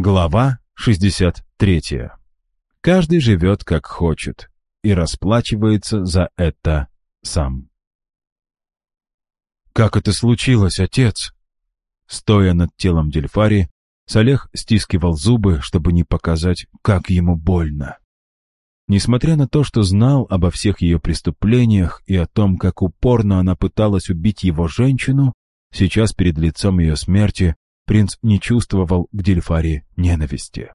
Глава 63. Каждый живет как хочет и расплачивается за это сам. «Как это случилось, отец?» Стоя над телом Дельфари, Салех стискивал зубы, чтобы не показать, как ему больно. Несмотря на то, что знал обо всех ее преступлениях и о том, как упорно она пыталась убить его женщину, сейчас перед лицом ее смерти принц не чувствовал к Дельфаре ненависти.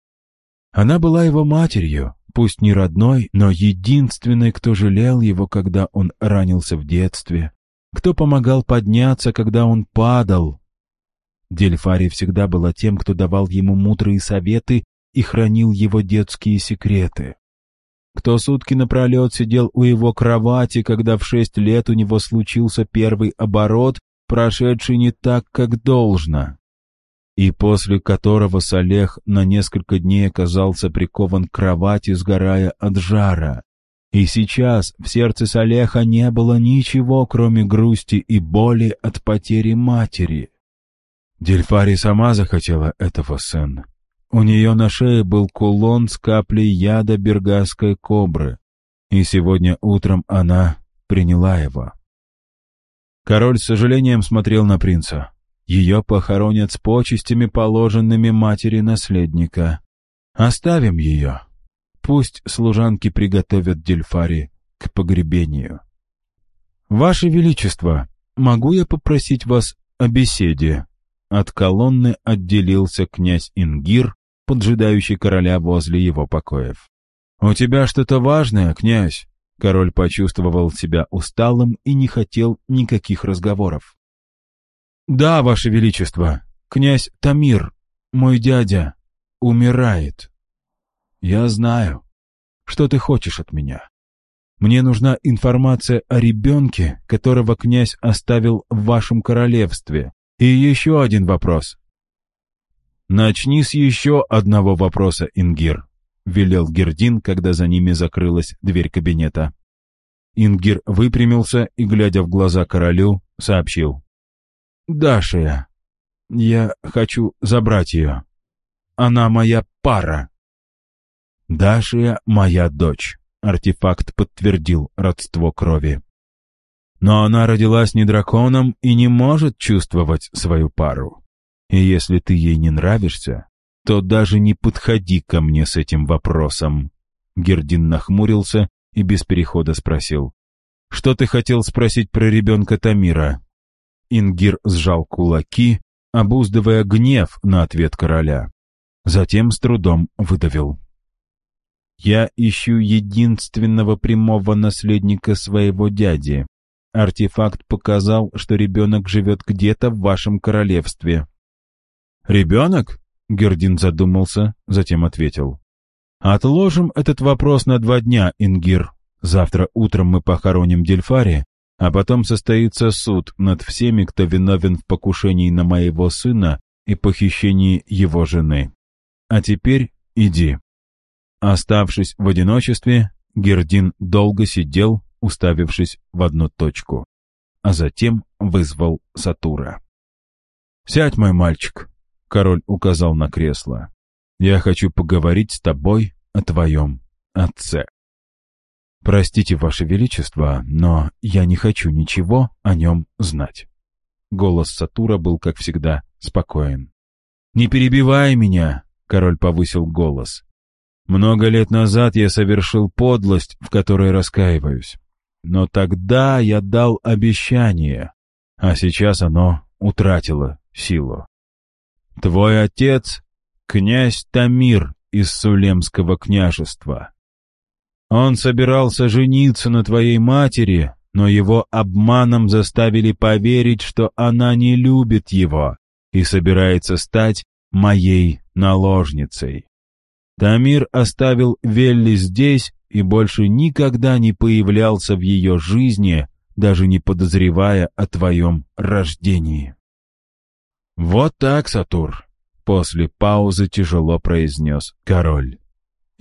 Она была его матерью, пусть не родной, но единственной, кто жалел его, когда он ранился в детстве, кто помогал подняться, когда он падал. Дельфари всегда была тем, кто давал ему мудрые советы и хранил его детские секреты. Кто сутки напролет сидел у его кровати, когда в шесть лет у него случился первый оборот, прошедший не так, как должно и после которого Салех на несколько дней оказался прикован к кровати, сгорая от жара. И сейчас в сердце Салеха не было ничего, кроме грусти и боли от потери матери. Дельфари сама захотела этого, сын. У нее на шее был кулон с каплей яда бергасской кобры, и сегодня утром она приняла его. Король с сожалением смотрел на принца. Ее похоронят с почестями, положенными матери наследника. Оставим ее. Пусть служанки приготовят Дельфари к погребению. «Ваше Величество, могу я попросить вас о беседе?» От колонны отделился князь Ингир, поджидающий короля возле его покоев. «У тебя что-то важное, князь?» Король почувствовал себя усталым и не хотел никаких разговоров. «Да, Ваше Величество, князь Тамир, мой дядя, умирает. Я знаю. Что ты хочешь от меня? Мне нужна информация о ребенке, которого князь оставил в вашем королевстве. И еще один вопрос». «Начни с еще одного вопроса, Ингир», — велел Гердин, когда за ними закрылась дверь кабинета. Ингир выпрямился и, глядя в глаза королю, сообщил. Даша. Я хочу забрать ее. Она моя пара. Даша моя дочь. Артефакт подтвердил родство крови. Но она родилась не драконом и не может чувствовать свою пару. И если ты ей не нравишься, то даже не подходи ко мне с этим вопросом. Гердин нахмурился и без перехода спросил. «Что ты хотел спросить про ребенка Тамира?» Ингир сжал кулаки, обуздывая гнев на ответ короля. Затем с трудом выдавил. «Я ищу единственного прямого наследника своего дяди. Артефакт показал, что ребенок живет где-то в вашем королевстве». «Ребенок?» — Гердин задумался, затем ответил. «Отложим этот вопрос на два дня, Ингир. Завтра утром мы похороним Дельфари, а потом состоится суд над всеми, кто виновен в покушении на моего сына и похищении его жены. А теперь иди». Оставшись в одиночестве, Гердин долго сидел, уставившись в одну точку, а затем вызвал Сатура. «Сядь, мой мальчик», — король указал на кресло. «Я хочу поговорить с тобой о твоем отце». «Простите, Ваше Величество, но я не хочу ничего о нем знать». Голос Сатура был, как всегда, спокоен. «Не перебивай меня!» — король повысил голос. «Много лет назад я совершил подлость, в которой раскаиваюсь. Но тогда я дал обещание, а сейчас оно утратило силу. Твой отец — князь Тамир из Сулемского княжества. Он собирался жениться на твоей матери, но его обманом заставили поверить, что она не любит его и собирается стать моей наложницей. Тамир оставил Велли здесь и больше никогда не появлялся в ее жизни, даже не подозревая о твоем рождении. «Вот так, Сатур», — после паузы тяжело произнес король.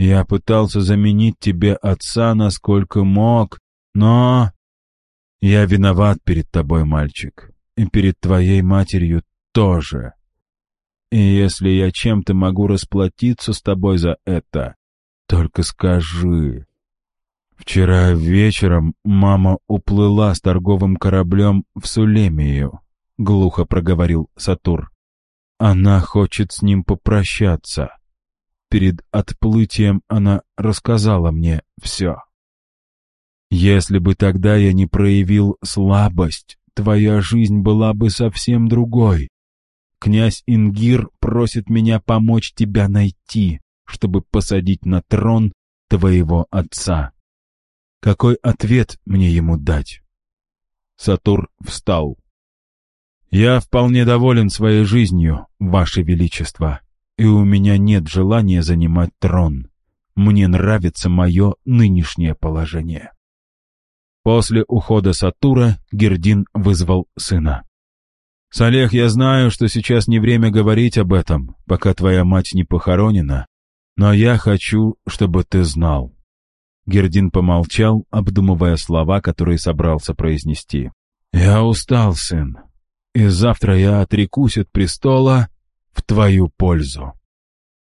Я пытался заменить тебе отца, насколько мог, но... Я виноват перед тобой, мальчик, и перед твоей матерью тоже. И если я чем-то могу расплатиться с тобой за это, только скажи. Вчера вечером мама уплыла с торговым кораблем в Сулемию, глухо проговорил Сатур. Она хочет с ним попрощаться. Перед отплытием она рассказала мне все. Если бы тогда я не проявил слабость, твоя жизнь была бы совсем другой. Князь Ингир просит меня помочь тебя найти, чтобы посадить на трон твоего отца. Какой ответ мне ему дать? Сатур встал. «Я вполне доволен своей жизнью, Ваше Величество, и у меня нет желания занимать трон. Мне нравится мое нынешнее положение». После ухода Сатура Гердин вызвал сына. «Салех, я знаю, что сейчас не время говорить об этом, пока твоя мать не похоронена, но я хочу, чтобы ты знал». Гердин помолчал, обдумывая слова, которые собрался произнести. «Я устал, сын, и завтра я отрекусь от престола в твою пользу».